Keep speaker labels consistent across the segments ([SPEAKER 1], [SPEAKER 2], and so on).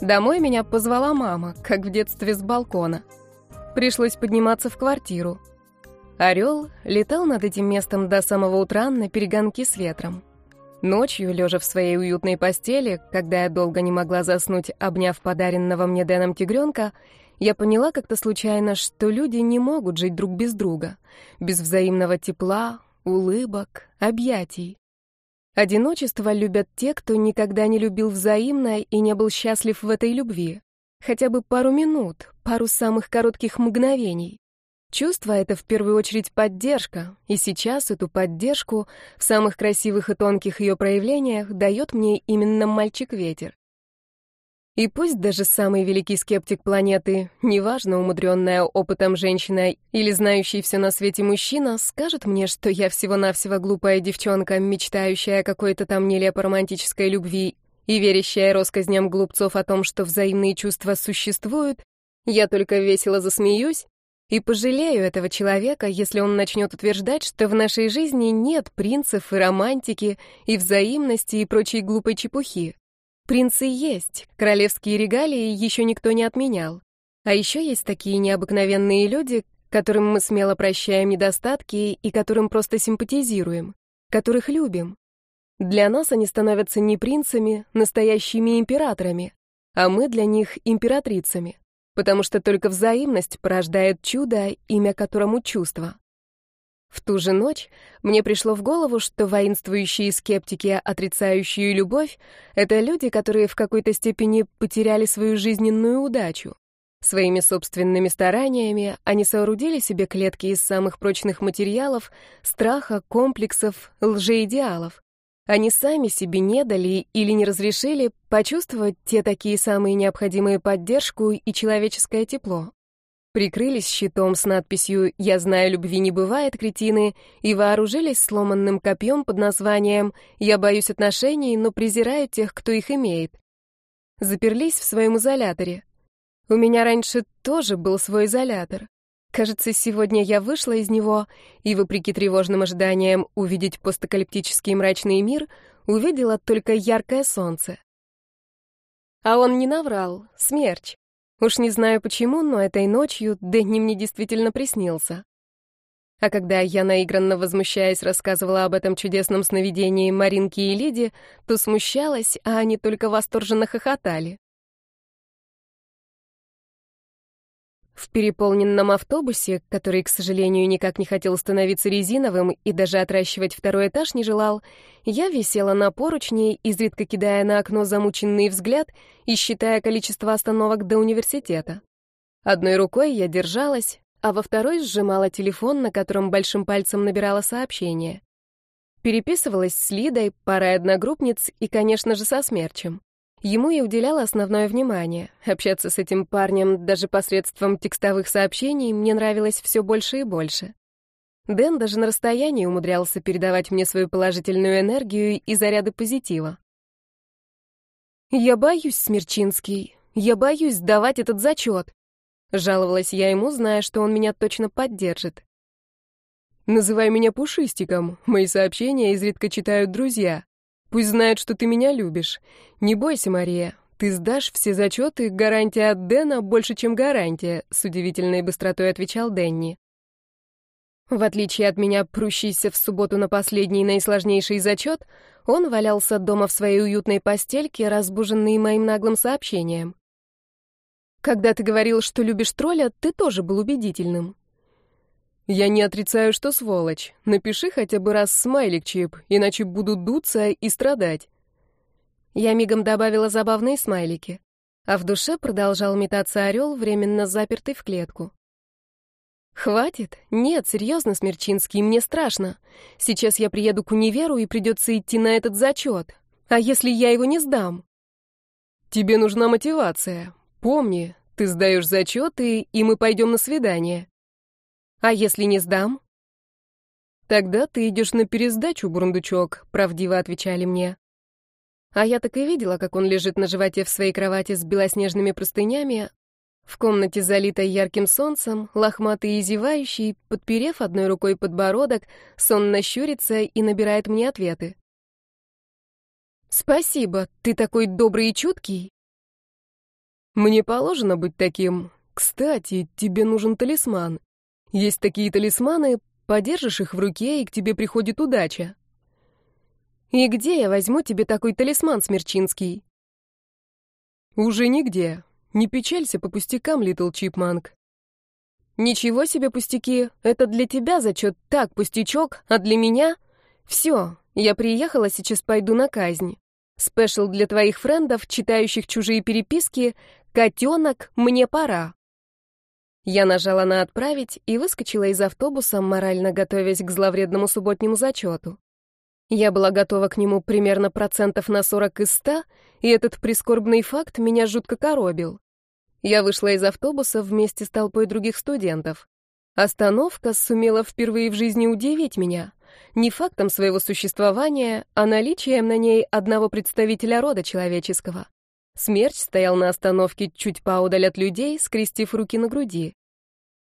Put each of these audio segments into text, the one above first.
[SPEAKER 1] Домой меня позвала мама, как в детстве с балкона. Пришлось подниматься в квартиру. Орел летал над этим местом до самого утра на перегонки с ветром. Ночью, лежа в своей уютной постели, когда я долго не могла заснуть, обняв подаренного мне Дэном тигренка, я поняла как-то случайно, что люди не могут жить друг без друга, без взаимного тепла, улыбок, объятий. Одиночество любят те, кто никогда не любил взаимно и не был счастлив в этой любви. Хотя бы пару минут, пару самых коротких мгновений. Чувство — это в первую очередь поддержка, и сейчас эту поддержку в самых красивых и тонких ее проявлениях дает мне именно мальчик-ветер. И пусть даже самый великий скептик планеты, неважно, умудренная опытом женщина или знающий все на свете мужчина, скажет мне, что я всего-навсего глупая девчонка, мечтающая о какой-то там нелепо романтической любви и верящая россказням глупцов о том, что взаимные чувства существуют, я только весело засмеюсь и пожалею этого человека, если он начнет утверждать, что в нашей жизни нет принцев и романтики, и взаимности, и прочей глупой чепухи. Принцы есть, королевские регалии еще никто не отменял. А еще есть такие необыкновенные люди, которым мы смело прощаем недостатки и которым просто симпатизируем, которых любим. Для нас они становятся не принцами, настоящими императорами, а мы для них императрицами потому что только взаимность порождает чудо, имя которому чувство. В ту же ночь мне пришло в голову, что воинствующие скептики, отрицающие любовь, это люди, которые в какой-то степени потеряли свою жизненную удачу. Своими собственными стараниями они соорудили себе клетки из самых прочных материалов, страха, комплексов, лжеидеалов. Они сами себе не дали или не разрешили почувствовать те такие самые необходимые поддержку и человеческое тепло. Прикрылись щитом с надписью «Я знаю, любви не бывает, кретины» и вооружились сломанным копьем под названием «Я боюсь отношений, но презираю тех, кто их имеет». Заперлись в своем изоляторе. У меня раньше тоже был свой изолятор. Кажется, сегодня я вышла из него и, вопреки тревожным ожиданиям увидеть постакалиптический мрачный мир, увидела только яркое солнце. А он не наврал, смерч. Уж не знаю почему, но этой ночью Дэнни мне действительно приснился. А когда я, наигранно возмущаясь, рассказывала об этом чудесном сновидении Маринке и Лиде, то смущалась, а они только восторженно хохотали. В переполненном автобусе, который, к сожалению, никак не хотел становиться резиновым и даже отращивать второй этаж не желал, я висела на поручне, изредка кидая на окно замученный взгляд и считая количество остановок до университета. Одной рукой я держалась, а во второй сжимала телефон, на котором большим пальцем набирала сообщение. Переписывалась с Лидой, парой одногруппниц и, конечно же, со Смерчем. Ему я уделяла основное внимание. Общаться с этим парнем даже посредством текстовых сообщений мне нравилось все больше и больше. Дэн даже на расстоянии умудрялся передавать мне свою положительную энергию и заряды позитива. «Я боюсь, Смерчинский, я боюсь сдавать этот зачет», — жаловалась я ему, зная, что он меня точно поддержит. «Называй меня Пушистиком, мои сообщения изредка читают друзья», Пусть знают, что ты меня любишь. Не бойся, Мария. Ты сдашь все зачеты, гарантия от Дэна больше, чем гарантия», — с удивительной быстротой отвечал Дэнни. В отличие от меня, прущийся в субботу на последний наисложнейший зачет, он валялся дома в своей уютной постельке, разбуженный моим наглым сообщением. «Когда ты говорил, что любишь тролля, ты тоже был убедительным. Я не отрицаю, что сволочь. Напиши хотя бы раз смайлик, Чип, иначе буду дуться и страдать. Я мигом добавила забавные смайлики, а в душе продолжал метаться орел, временно запертый в клетку. «Хватит? Нет, серьезно, Смерчинский, мне страшно. Сейчас я приеду к универу и придется идти на этот зачет. А если я его не сдам?» «Тебе нужна мотивация. Помни, ты сдаешь зачеты, и мы пойдем на свидание. А если не сдам? Тогда ты идешь на пересдачу, бурундучок, правдиво отвечали мне. А я так и видела, как он лежит на животе в своей кровати с белоснежными простынями, в комнате, залитой ярким солнцем, лохматый и зевающий, подперев одной рукой подбородок, сонно щурится и набирает мне ответы. «Спасибо, ты такой добрый и чуткий». Мне положено быть таким. Кстати, тебе нужен талисман. Есть такие талисманы, подержишь их в руке, и к тебе приходит удача. И где я возьму тебе такой талисман, Смерчинский? Уже нигде. Не печалься по пустякам, Литл Чипманк. Ничего себе пустяки. Это для тебя зачет так, пустячок, а для меня... Все, я приехала, сейчас пойду на казнь. Спешл для твоих френдов, читающих чужие переписки. Котенок, мне пора. Я нажала на «Отправить» и выскочила из автобуса, морально готовясь к зловредному субботнему зачету. Я была готова к нему примерно процентов на 40 из 100, и этот прискорбный факт меня жутко коробил. Я вышла из автобуса вместе с толпой других студентов. Остановка сумела впервые в жизни удивить меня. Не фактом своего существования, а наличием на ней одного представителя рода человеческого. Смерч стоял на остановке чуть поодаль от людей, скрестив руки на груди.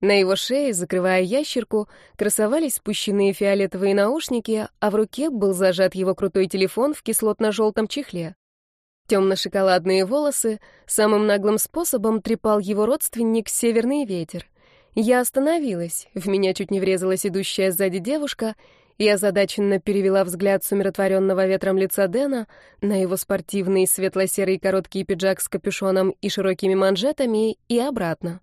[SPEAKER 1] На его шее, закрывая ящерку, красовались спущенные фиолетовые наушники, а в руке был зажат его крутой телефон в кислотно-желтом чехле. Темно-шоколадные волосы самым наглым способом трепал его родственник Северный ветер. Я остановилась, в меня чуть не врезалась идущая сзади девушка, и озадаченно перевела взгляд с умиротворенного ветром лица Дэна на его спортивный светло-серый короткий пиджак с капюшоном и широкими манжетами и обратно.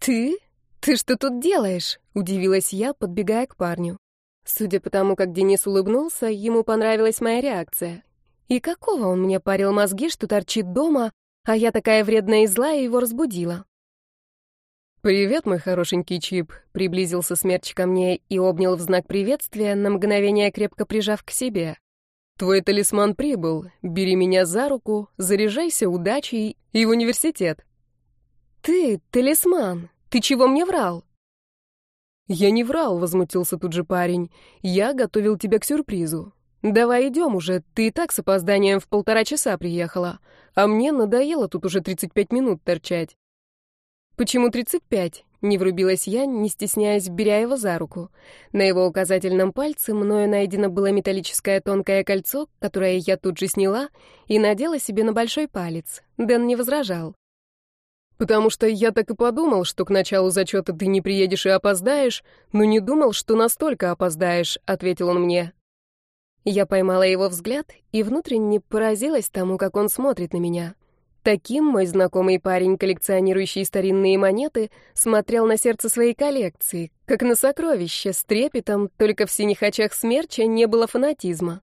[SPEAKER 1] «Ты? Ты что тут делаешь?» — удивилась я, подбегая к парню. Судя по тому, как Денис улыбнулся, ему понравилась моя реакция. И какого он мне парил мозги, что торчит дома, а я такая вредная и злая его разбудила? «Привет, мой хорошенький Чип», — приблизился смерч ко мне и обнял в знак приветствия, на мгновение крепко прижав к себе. «Твой талисман прибыл. Бери меня за руку, заряжайся удачей и в университет». «Ты, талисман, ты чего мне врал?» «Я не врал», — возмутился тут же парень. «Я готовил тебя к сюрпризу. Давай идем уже, ты и так с опозданием в полтора часа приехала, а мне надоело тут уже 35 минут торчать». «Почему 35?» — не врубилась я, не стесняясь, беря его за руку. На его указательном пальце мною найдено было металлическое тонкое кольцо, которое я тут же сняла и надела себе на большой палец. Дэн не возражал. «Потому что я так и подумал, что к началу зачета ты не приедешь и опоздаешь, но не думал, что настолько опоздаешь», — ответил он мне. Я поймала его взгляд и внутренне поразилась тому, как он смотрит на меня. Таким мой знакомый парень, коллекционирующий старинные монеты, смотрел на сердце своей коллекции, как на сокровище, с трепетом, только в синих очах смерча не было фанатизма.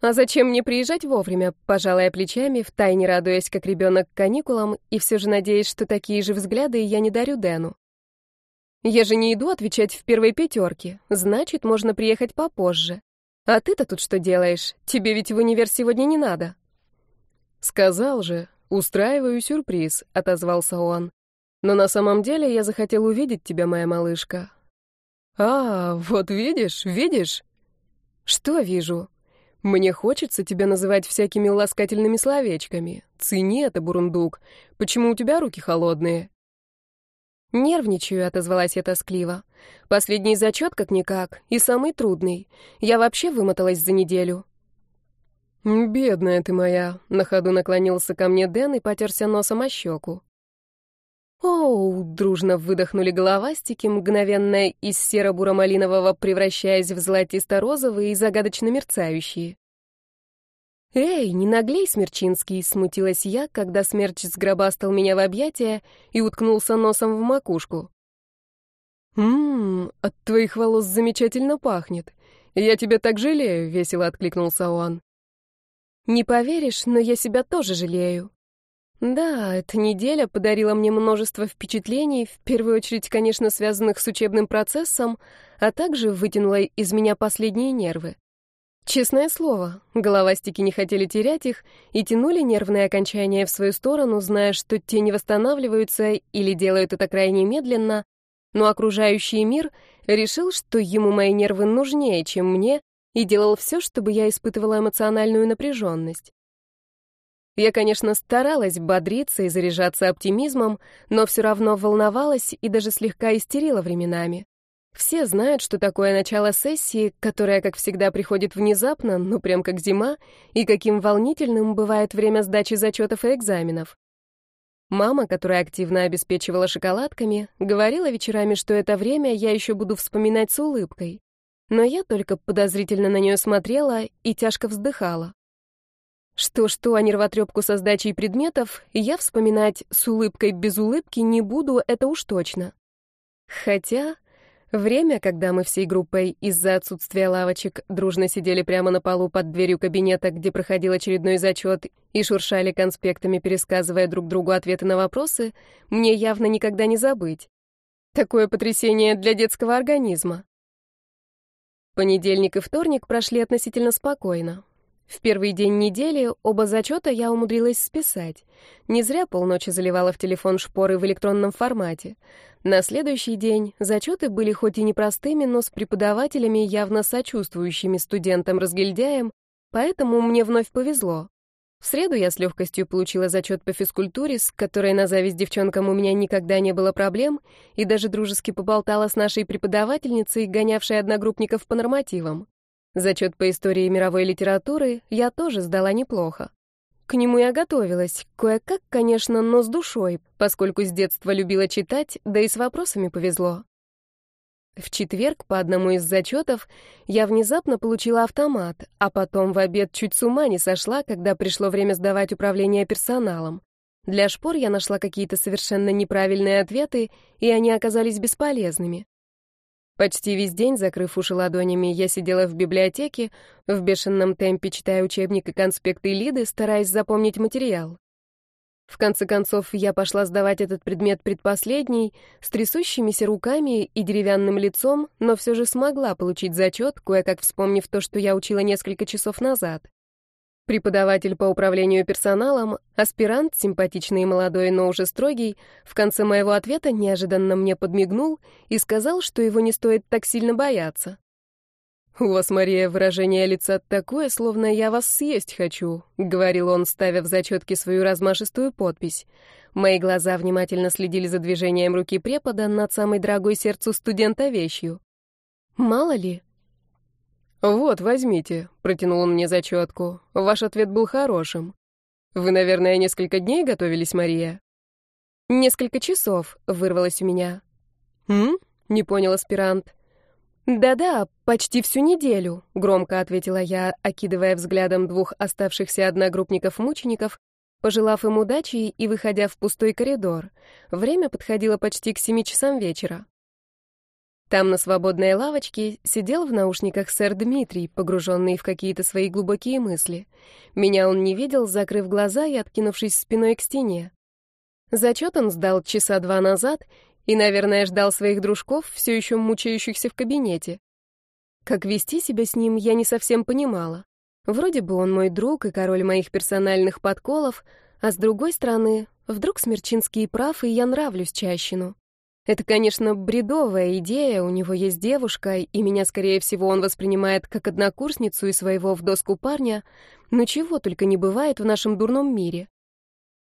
[SPEAKER 1] А зачем мне приезжать вовремя, пожалая плечами, втайне радуясь, как ребенок каникулам, и все же надеясь, что такие же взгляды я не дарю Дэну. Я же не иду отвечать в первой пятерке, значит, можно приехать попозже. А ты-то тут что делаешь? Тебе ведь в универ сегодня не надо. «Сказал же, устраиваю сюрприз», — отозвался он. «Но на самом деле я захотел увидеть тебя, моя малышка». «А, вот видишь, видишь?» «Что вижу?» «Мне хочется тебя называть всякими ласкательными словечками. Цени это, бурундук. Почему у тебя руки холодные?» «Нервничаю», — отозвалась я тоскливо. «Последний зачет как-никак, и самый трудный. Я вообще вымоталась за неделю». «Бедная ты моя», — на ходу наклонился ко мне Дэн и потерся носом о щеку. «Оу!» — дружно выдохнули головастики, мгновенно из серо-буро-малинового превращаясь в золотисто-розовые и загадочно мерцающие. «Эй, не наглей, Смерчинский!» — смутилась я, когда смерч сгробастал меня в объятия и уткнулся носом в макушку. «Ммм, от твоих волос замечательно пахнет. Я тебя так жалею», — весело откликнулся он. Не поверишь, но я себя тоже жалею. Да, эта неделя подарила мне множество впечатлений, в первую очередь, конечно, связанных с учебным процессом, а также вытянула из меня последние нервы. Честное слово, головастики не хотели терять их и тянули нервные окончания в свою сторону, зная, что те не восстанавливаются или делают это крайне медленно, но окружающий мир решил, что ему мои нервы нужнее, чем мне, и делал все, чтобы я испытывала эмоциональную напряженность. Я, конечно, старалась бодриться и заряжаться оптимизмом, но все равно волновалась и даже слегка истерила временами. Все знают, что такое начало сессии, которая, как всегда, приходит внезапно, ну прям как зима, и каким волнительным бывает время сдачи зачетов и экзаменов. Мама, которая активно обеспечивала шоколадками, говорила вечерами, что это время я еще буду вспоминать с улыбкой. Но я только подозрительно на нее смотрела и тяжко вздыхала. Что-что, а нервотрепку со сдачей предметов я вспоминать с улыбкой без улыбки не буду, это уж точно. Хотя Время, когда мы всей группой из-за отсутствия лавочек дружно сидели прямо на полу под дверью кабинета, где проходил очередной зачет, и шуршали конспектами, пересказывая друг другу ответы на вопросы, мне явно никогда не забыть. Такое потрясение для детского организма. Понедельник и вторник прошли относительно спокойно. В первый день недели оба зачета я умудрилась списать. Не зря полночи заливала в телефон шпоры в электронном формате. На следующий день зачеты были хоть и непростыми, но с преподавателями, явно сочувствующими студентам-разгильдяям, поэтому мне вновь повезло. В среду я с легкостью получила зачет по физкультуре, с которой на зависть девчонкам у меня никогда не было проблем, и даже дружески поболтала с нашей преподавательницей, гонявшей одногруппников по нормативам. Зачет по истории мировой литературы я тоже сдала неплохо. К нему я готовилась, кое-как, конечно, но с душой, поскольку с детства любила читать, да и с вопросами повезло. В четверг по одному из зачетов я внезапно получила автомат, а потом в обед чуть с ума не сошла, когда пришло время сдавать управление персоналом. Для шпор я нашла какие-то совершенно неправильные ответы, и они оказались бесполезными. Почти весь день, закрыв уши ладонями, я сидела в библиотеке, в бешеном темпе читая учебник и конспекты Лиды, стараясь запомнить материал. В конце концов, я пошла сдавать этот предмет предпоследний, с трясущимися руками и деревянным лицом, но все же смогла получить зачет, кое-как вспомнив то, что я учила несколько часов назад. Преподаватель по управлению персоналом, аспирант, симпатичный и молодой, но уже строгий, в конце моего ответа неожиданно мне подмигнул и сказал, что его не стоит так сильно бояться. «У вас, Мария, выражение лица такое, словно я вас съесть хочу», — говорил он, ставя в зачетке свою размашистую подпись. Мои глаза внимательно следили за движением руки препода над самой дорогой сердцу студента вещью. «Мало ли, «Вот, возьмите», — протянул он мне зачетку. «Ваш ответ был хорошим. Вы, наверное, несколько дней готовились, Мария?» «Несколько часов», — вырвалось у меня. «М?» — не понял аспирант. «Да-да, почти всю неделю», — громко ответила я, окидывая взглядом двух оставшихся одногруппников-мучеников, пожелав им удачи и выходя в пустой коридор. Время подходило почти к семи часам вечера. Там на свободной лавочке сидел в наушниках сэр Дмитрий, погруженный в какие-то свои глубокие мысли. Меня он не видел, закрыв глаза и откинувшись спиной к стене. Зачет он сдал часа два назад и, наверное, ждал своих дружков, все еще мучающихся в кабинете. Как вести себя с ним, я не совсем понимала. Вроде бы он мой друг и король моих персональных подколов, а с другой стороны, вдруг Смерчинский прав, и я нравлюсь Чащину. Это, конечно, бредовая идея, у него есть девушка, и меня, скорее всего, он воспринимает как однокурсницу и своего в доску парня, но чего только не бывает в нашем дурном мире.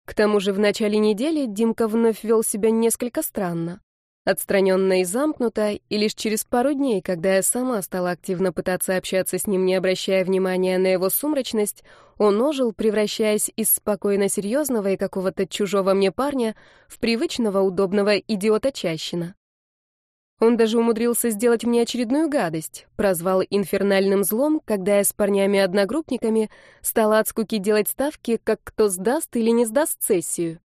[SPEAKER 1] К тому же в начале недели Димка вновь вел себя несколько странно. Отстраненно и замкнуто, и лишь через пару дней, когда я сама стала активно пытаться общаться с ним, не обращая внимания на его сумрачность, он ожил, превращаясь из спокойно серьезного и какого-то чужого мне парня в привычного удобного идиота-чащина. Он даже умудрился сделать мне очередную гадость, прозвал инфернальным злом, когда я с парнями-одногруппниками стала от скуки делать ставки, как кто сдаст или не сдаст сессию.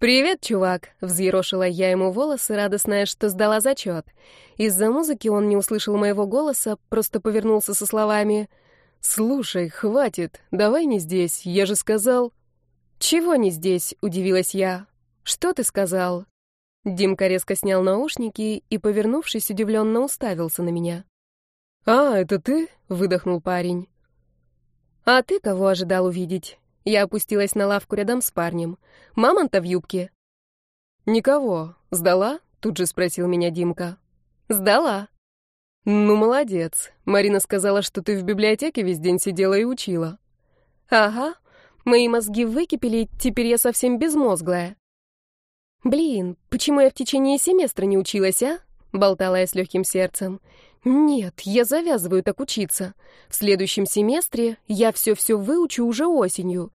[SPEAKER 1] «Привет, чувак!» — взъерошила я ему волосы, радостная, что сдала зачет. Из-за музыки он не услышал моего голоса, просто повернулся со словами «Слушай, хватит, давай не здесь, я же сказал...» «Чего не здесь?» — удивилась я. «Что ты сказал?» Димка резко снял наушники и, повернувшись, удивленно уставился на меня. «А, это ты?» — выдохнул парень. «А ты кого ожидал увидеть?» Я опустилась на лавку рядом с парнем. «Мамонта в юбке?» «Никого. Сдала?» — тут же спросил меня Димка. «Сдала». «Ну, молодец. Марина сказала, что ты в библиотеке весь день сидела и учила». «Ага. Мои мозги выкипели, теперь я совсем безмозглая». «Блин, почему я в течение семестра не училась, а? болтала я с легким сердцем. «Нет, я завязываю так учиться. В следующем семестре я все-все выучу уже осенью.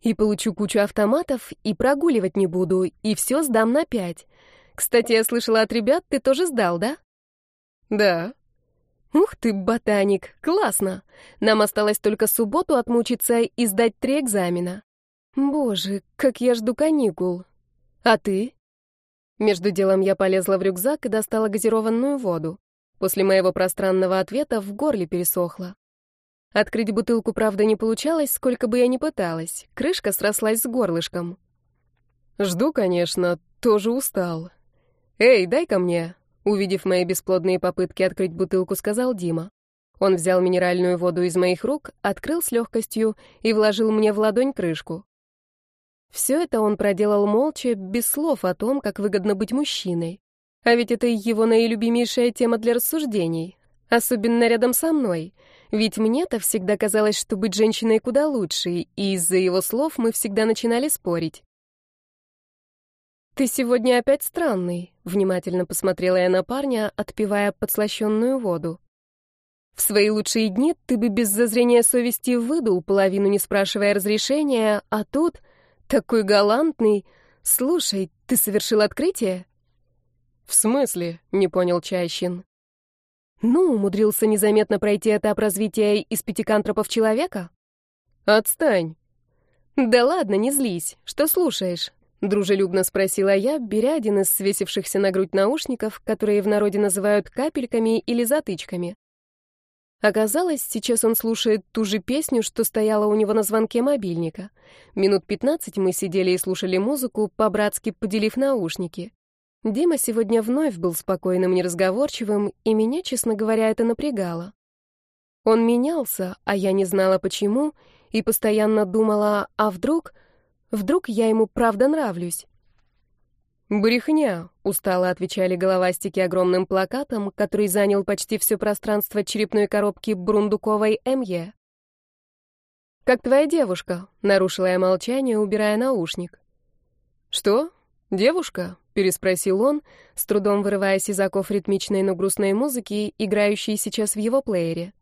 [SPEAKER 1] И получу кучу автоматов, и прогуливать не буду, и все сдам на пять. Кстати, я слышала от ребят, ты тоже сдал, да?»
[SPEAKER 2] «Да».
[SPEAKER 1] «Ух ты, ботаник, классно! Нам осталось только субботу отмучиться и сдать три экзамена. Боже, как я жду каникул. А ты?» Между делом я полезла в рюкзак и достала газированную воду. После моего пространного ответа в горле пересохло. Открыть бутылку, правда, не получалось, сколько бы я ни пыталась. Крышка срослась с горлышком.
[SPEAKER 2] «Жду, конечно, тоже устал. Эй, дай-ка мне!» Увидев мои бесплодные попытки открыть бутылку, сказал Дима. Он взял минеральную воду из моих рук, открыл с легкостью и вложил мне в ладонь крышку. Все это он проделал молча, без слов о том, как выгодно быть мужчиной. А ведь это его наилюбимейшая тема для рассуждений. Особенно рядом со мной. Ведь мне-то всегда казалось, что быть женщиной куда лучше, и из-за его слов мы всегда начинали спорить. «Ты сегодня опять странный», — внимательно посмотрела я на парня, отпивая подслащенную воду. «В свои лучшие дни ты бы без зазрения совести выдул, половину не спрашивая разрешения, а тут такой галантный. Слушай, ты совершил открытие?» «В смысле?» — не понял Чайщин.
[SPEAKER 1] «Ну, умудрился незаметно пройти этап развития из пятикантропов человека?»
[SPEAKER 2] «Отстань!»
[SPEAKER 1] «Да ладно, не злись. Что слушаешь?» Дружелюбно спросила я, беря один из свесившихся на грудь наушников, которые в народе называют капельками или затычками. Оказалось, сейчас он слушает ту же песню, что стояла у него на звонке мобильника. Минут пятнадцать мы сидели и слушали музыку, по-братски поделив наушники. Дима сегодня вновь был спокойным, неразговорчивым, и меня, честно говоря, это напрягало. Он менялся, а я не знала почему, и постоянно думала, а вдруг, вдруг я ему правда нравлюсь?
[SPEAKER 2] «Брехня», — устало отвечали головастики огромным плакатом, который занял почти все пространство черепной коробки Брундуковой МЕ.
[SPEAKER 1] «Как твоя девушка?» — нарушила я молчание, убирая наушник.
[SPEAKER 2] «Что? Девушка?» переспросил он, с трудом вырываясь из оков ритмичной, но грустной музыки, играющей сейчас в его плеере.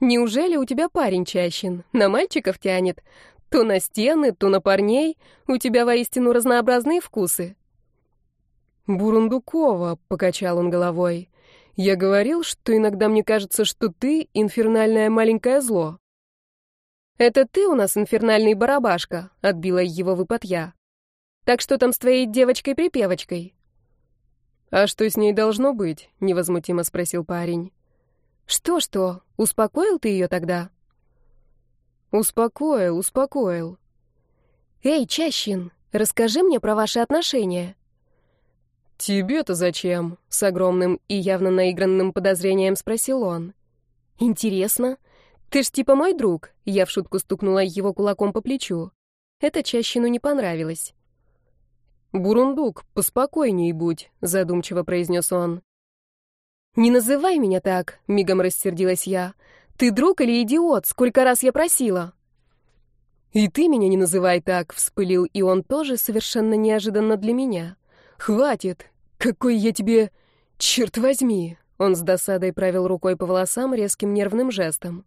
[SPEAKER 1] «Неужели у тебя парень чащин? На мальчиков тянет? То на стены, то на парней? У тебя воистину разнообразные вкусы».
[SPEAKER 2] «Бурундукова», — покачал он головой. «Я говорил, что иногда мне кажется, что ты — инфернальное маленькое зло».
[SPEAKER 1] «Это ты у нас инфернальный барабашка», — отбила его выпад я. Так что там с твоей девочкой-припевочкой?»
[SPEAKER 2] «А что с ней должно быть?» — невозмутимо спросил парень.
[SPEAKER 1] «Что-что? Успокоил ты ее тогда?»
[SPEAKER 2] «Успокоил, успокоил».
[SPEAKER 1] «Эй, Чащин, расскажи мне про ваши отношения».
[SPEAKER 2] «Тебе-то зачем?» — с огромным и явно наигранным подозрением спросил он.
[SPEAKER 1] «Интересно. Ты ж типа мой друг», — я в шутку стукнула его кулаком по плечу. Это Чащину не понравилось.
[SPEAKER 2] «Бурундук, поспокойней будь», — задумчиво произнес он.
[SPEAKER 1] «Не называй меня так», — мигом рассердилась я. «Ты друг или идиот? Сколько раз я просила?»
[SPEAKER 2] «И ты меня не называй так», — вспылил и он тоже совершенно неожиданно для меня. «Хватит! Какой я тебе... Черт возьми!» Он с досадой провел рукой по волосам резким нервным жестом.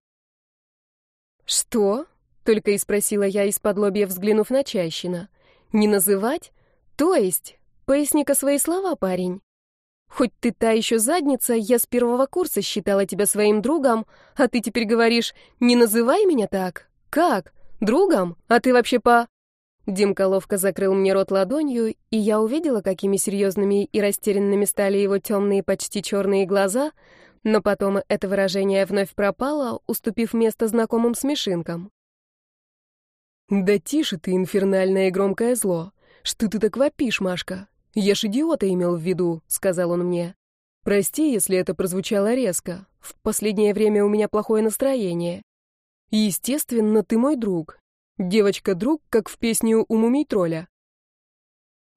[SPEAKER 1] «Что?» — только и спросила я из-под лобья, взглянув на Чащина. «Не называть? То есть, поясни-ка свои слова, парень. Хоть ты та еще задница, я с первого курса считала тебя своим другом, а ты теперь говоришь, не называй меня так. Как? Другом? А ты вообще по... Димка ловко закрыл мне рот ладонью, и я увидела, какими серьезными и растерянными стали его темные, почти черные глаза, но потом это выражение вновь пропало, уступив место знакомым смешинкам.
[SPEAKER 2] «Да тише ты, инфернальное и громкое зло. «Что ты так вопишь, Машка? Я ж идиота имел в виду», — сказал он мне. «Прости, если это прозвучало резко. В последнее время у меня плохое настроение. Естественно, ты мой друг. Девочка-друг, как в песню у мумий-тролля».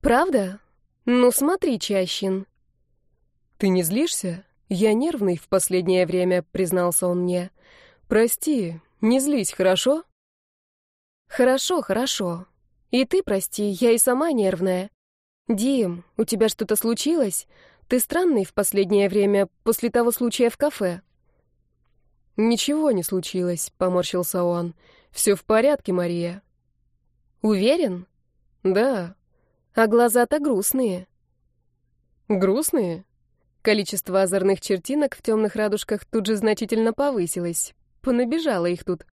[SPEAKER 1] «Правда? Ну смотри, Чащин».
[SPEAKER 2] «Ты не злишься? Я нервный в последнее время», — признался он мне. «Прости, не злись, хорошо?»
[SPEAKER 1] «Хорошо, хорошо. И ты прости, я и сама нервная. Дим, у тебя что-то случилось? Ты странный в последнее время, после того случая в кафе».
[SPEAKER 2] «Ничего не случилось», — поморщился он. «Все в порядке, Мария».
[SPEAKER 1] «Уверен?»
[SPEAKER 2] «Да».
[SPEAKER 1] «А глаза-то грустные».
[SPEAKER 2] «Грустные?» Количество озорных чертинок в темных радужках тут же значительно повысилось. Понабежало их тут.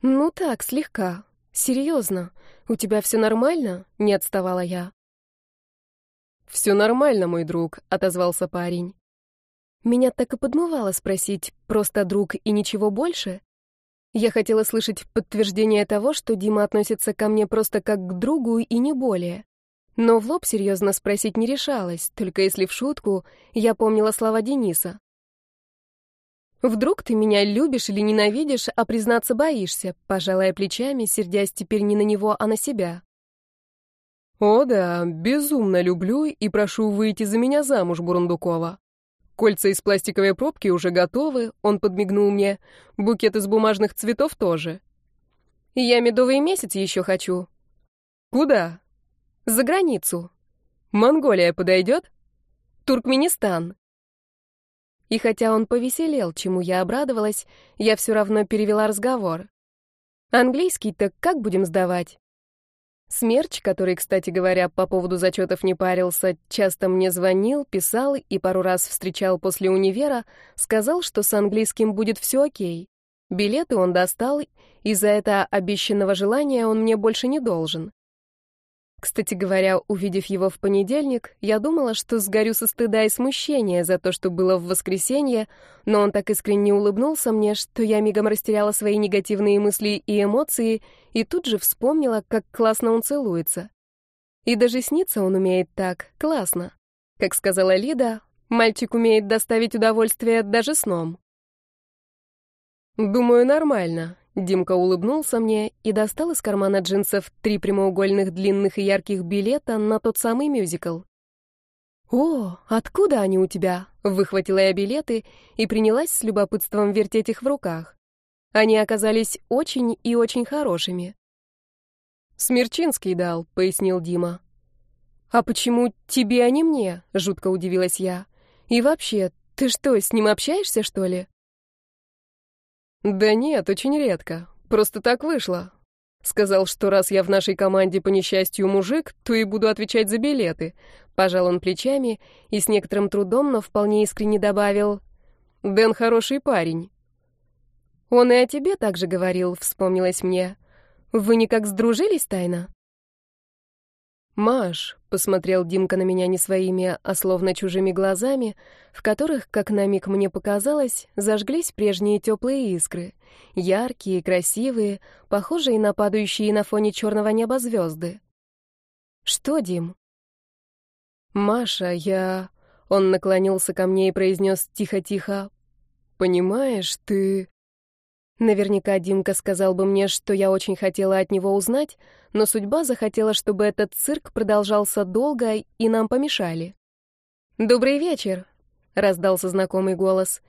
[SPEAKER 1] «Ну так, слегка. Серьезно. У тебя все нормально?» — не отставала я.
[SPEAKER 2] «Все нормально, мой друг», — отозвался парень.
[SPEAKER 1] Меня так и подмывало спросить, просто друг и ничего больше? Я хотела слышать подтверждение того, что Дима относится ко мне просто как к другу и не более. Но в лоб серьезно спросить не решалась, только если в шутку я помнила слова Дениса. «Вдруг ты меня любишь или ненавидишь, а признаться боишься», пожалая плечами, сердясь теперь не на него, а на себя.
[SPEAKER 2] «О да, безумно люблю и прошу выйти за меня замуж, Бурундукова. Кольца из пластиковой пробки уже готовы, он подмигнул мне. Букет из бумажных цветов тоже.
[SPEAKER 1] Я медовый месяц еще хочу.
[SPEAKER 2] Куда?
[SPEAKER 1] За границу.
[SPEAKER 2] Монголия подойдет?
[SPEAKER 1] Туркменистан. И хотя он повеселел, чему я обрадовалась, я все равно перевела разговор. Английский-то как будем сдавать? Смерч, который, кстати говоря, по поводу зачетов не парился, часто мне звонил, писал и пару раз встречал после универа, сказал, что с английским будет все окей. Билеты он достал, и за это обещанного желания он мне больше не должен. Кстати говоря, увидев его в понедельник, я думала, что сгорю со стыда и смущения за то, что было в воскресенье, но он так искренне улыбнулся мне, что я мигом растеряла свои негативные мысли и эмоции и тут же вспомнила, как классно он целуется. И даже снится он умеет так, классно. Как сказала Лида, мальчик умеет доставить удовольствие даже сном.
[SPEAKER 2] «Думаю, нормально»,
[SPEAKER 1] Димка улыбнулся мне и достал из кармана джинсов три прямоугольных длинных и ярких билета на тот самый мюзикл. «О, откуда они у тебя?» — выхватила я билеты и принялась с любопытством вертеть их в руках. Они оказались очень и очень хорошими.
[SPEAKER 2] «Смерчинский дал», — пояснил Дима.
[SPEAKER 1] «А почему тебе, а не мне?» — жутко удивилась я. «И вообще, ты что, с ним общаешься, что ли?»
[SPEAKER 2] Да нет, очень редко. Просто так вышло. Сказал, что раз я в нашей команде по несчастью мужик, то и буду отвечать за билеты. Пожал он плечами и с некоторым трудом, но вполне искренне добавил: "Дэн хороший парень".
[SPEAKER 1] Он и о тебе также говорил, вспомнилось мне. Вы никак сдружились тайно?
[SPEAKER 2] «Маш», — посмотрел Димка на меня не своими, а словно чужими глазами, в которых, как на миг мне показалось, зажглись прежние теплые искры, яркие, красивые, похожие на падающие на фоне черного неба звезды.
[SPEAKER 1] «Что, Дим?»
[SPEAKER 2] «Маша, я...» Он наклонился ко мне и произнес тихо-тихо. «Понимаешь, ты...»
[SPEAKER 1] Наверняка Димка сказал бы мне, что я очень хотела от него узнать, но судьба захотела, чтобы этот цирк продолжался долго, и нам помешали. «Добрый вечер», — раздался знакомый голос.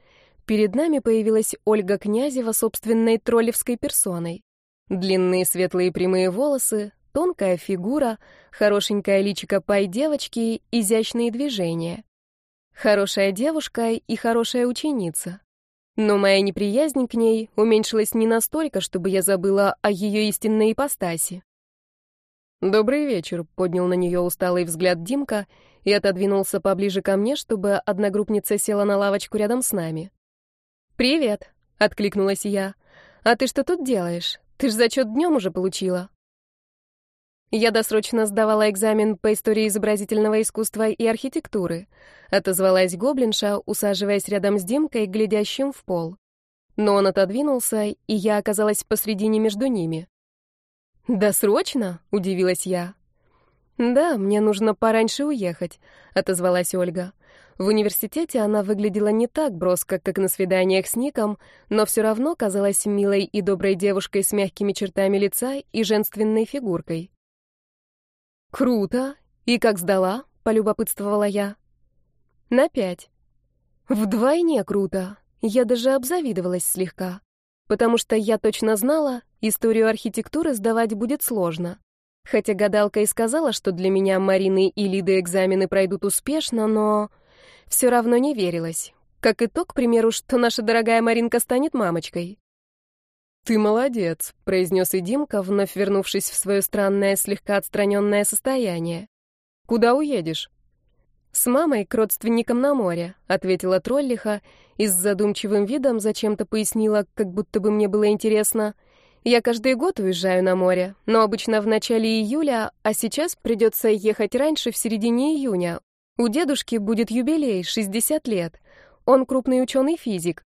[SPEAKER 1] Перед нами появилась Ольга Князева собственной троллевской персоной. Длинные светлые прямые волосы, тонкая фигура, хорошенькая личико пай девочки, изящные движения. Хорошая девушка и хорошая ученица. Но моя неприязнь к ней уменьшилась не настолько, чтобы я забыла о ее истинной ипостаси.
[SPEAKER 2] «Добрый вечер», — поднял на нее усталый взгляд Димка и отодвинулся поближе ко мне, чтобы одногруппница села на лавочку рядом с нами.
[SPEAKER 1] «Привет», — откликнулась я. «А ты что тут делаешь? Ты ж зачет днем уже получила». Я досрочно сдавала экзамен по истории изобразительного искусства и архитектуры. Отозвалась гоблинша, усаживаясь рядом с Димкой, глядящим в пол. Но он отодвинулся, и я оказалась посредине между ними. «Досрочно?» — удивилась я. «Да, мне нужно пораньше уехать», — отозвалась Ольга. В университете она выглядела не так броско, как на свиданиях с Ником, но все равно казалась милой и доброй девушкой с мягкими чертами лица и женственной фигуркой. «Круто! И как сдала?» — полюбопытствовала я. «На пять». «Вдвойне круто. Я даже обзавидовалась слегка. Потому что я точно знала, историю архитектуры сдавать будет сложно. Хотя гадалка и сказала, что для меня Марины и Лиды экзамены пройдут успешно, но все равно не верилось. Как итог, к примеру, что наша дорогая Маринка станет мамочкой.
[SPEAKER 2] «Ты молодец», — произнес и Димка, вновь вернувшись в свое странное, слегка отстраненное состояние. «Куда уедешь?»
[SPEAKER 1] «С мамой к родственникам на море», — ответила Троллиха и с задумчивым видом зачем-то пояснила, как будто бы мне было интересно. «Я каждый год уезжаю на море, но обычно в начале июля, а сейчас придется ехать раньше, в середине июня. У дедушки будет юбилей, 60 лет. Он крупный ученый-физик.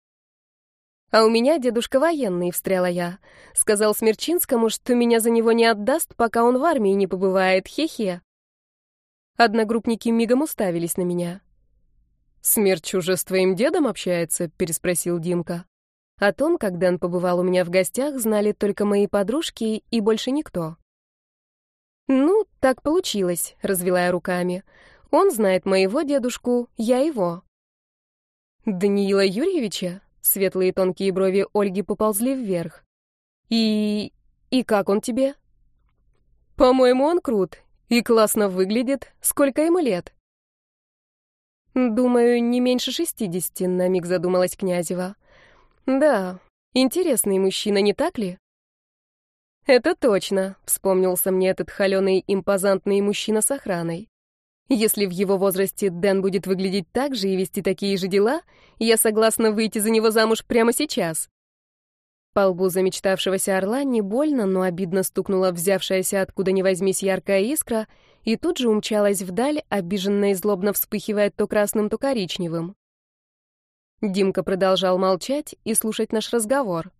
[SPEAKER 1] «А у меня дедушка военный», — встряла я. Сказал Смерчинскому, что меня за него не отдаст, пока он в армии не побывает. Хе-хе. Одногруппники мигом уставились на меня.
[SPEAKER 2] «Смерч уже с твоим дедом общается?» — переспросил Димка.
[SPEAKER 1] О том, как Дэн побывал у меня в гостях, знали только мои подружки и больше никто. «Ну, так получилось», — развела я руками. «Он знает моего дедушку, я его».
[SPEAKER 2] «Даниила Юрьевича?» Светлые тонкие брови Ольги поползли вверх. «И... и как он тебе?»
[SPEAKER 1] «По-моему, он крут. И классно выглядит. Сколько ему лет?» «Думаю, не меньше шестидесяти», — на миг задумалась Князева. «Да, интересный мужчина, не так ли?» «Это точно», — вспомнился мне этот холеный, импозантный мужчина с охраной. Если в его возрасте Дэн будет выглядеть так же и вести такие же дела, я согласна выйти за него замуж прямо сейчас. По лбу замечтавшегося орла не больно, но обидно стукнула взявшаяся откуда ни возьмись яркая искра и тут же умчалась вдаль, обиженно и злобно вспыхивая то красным, то коричневым. Димка продолжал молчать и слушать наш разговор.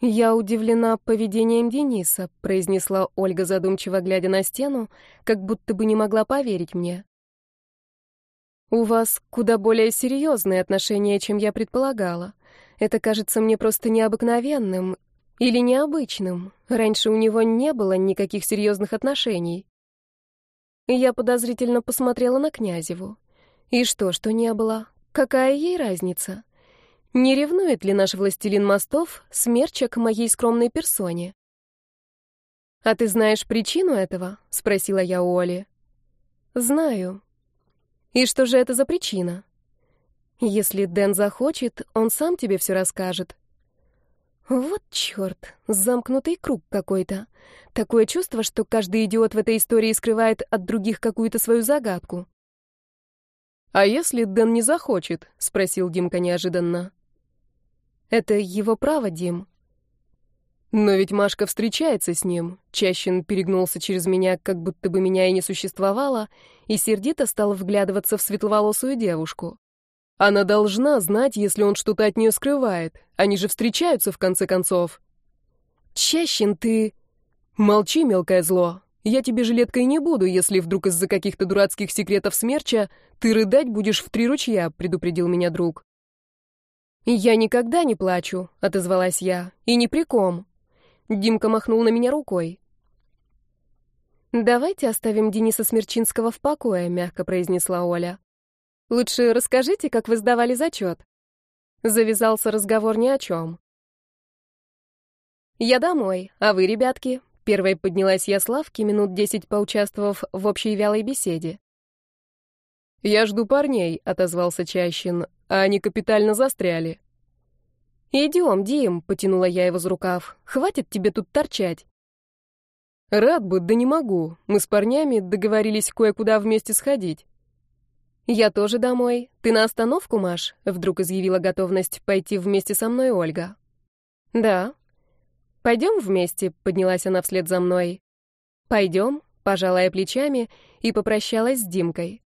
[SPEAKER 1] «Я удивлена поведением Дениса», — произнесла Ольга, задумчиво глядя на стену, как будто бы не могла поверить мне. «У вас куда более серьезные отношения, чем я предполагала. Это кажется мне просто необыкновенным или необычным. Раньше у него не было никаких серьезных отношений». Я подозрительно посмотрела на Князеву. «И что, что не было? Какая ей разница?» Не ревнует ли наш властелин мостов смерча к моей скромной персоне? «А ты знаешь причину этого?» — спросила я у Оли. «Знаю». «И что же это за причина?» «Если Дэн захочет, он сам тебе все расскажет». Вот черт, замкнутый круг какой-то. Такое чувство, что каждый идиот в этой истории скрывает от других какую-то свою загадку.
[SPEAKER 2] «А если Дэн не захочет?» — спросил Димка неожиданно.
[SPEAKER 1] Это его право, Дим.
[SPEAKER 2] Но ведь Машка встречается с ним. Чащин перегнулся через меня, как будто бы меня и не существовало, и сердито стал вглядываться в светловолосую девушку. Она должна знать, если он что-то от нее скрывает. Они же встречаются в конце концов.
[SPEAKER 1] Чащин, ты...
[SPEAKER 2] Молчи, мелкое зло. Я тебе жилеткой не буду, если вдруг из-за каких-то дурацких секретов смерча ты рыдать будешь в три ручья, предупредил меня друг.
[SPEAKER 1] «Я никогда не плачу», — отозвалась я, — «и ни при ком». Димка махнул на меня рукой. «Давайте оставим Дениса Смерчинского в покое», — мягко произнесла Оля. «Лучше расскажите, как вы сдавали зачет». Завязался разговор ни о чем. «Я домой, а вы, ребятки?» Первой поднялась я с лавки, минут десять поучаствовав в общей вялой беседе.
[SPEAKER 2] «Я жду парней», — отозвался Чащин, — «а они капитально застряли».
[SPEAKER 1] «Идем, Дим», — потянула я его за рукав, — «хватит тебе тут торчать».
[SPEAKER 2] «Рад бы, да не могу. Мы с парнями договорились кое-куда вместе сходить».
[SPEAKER 1] «Я тоже домой. Ты на остановку, Маш?» — вдруг изъявила готовность пойти вместе со мной Ольга. «Да». «Пойдем вместе», — поднялась она вслед за мной. «Пойдем», — пожала я плечами и попрощалась с Димкой.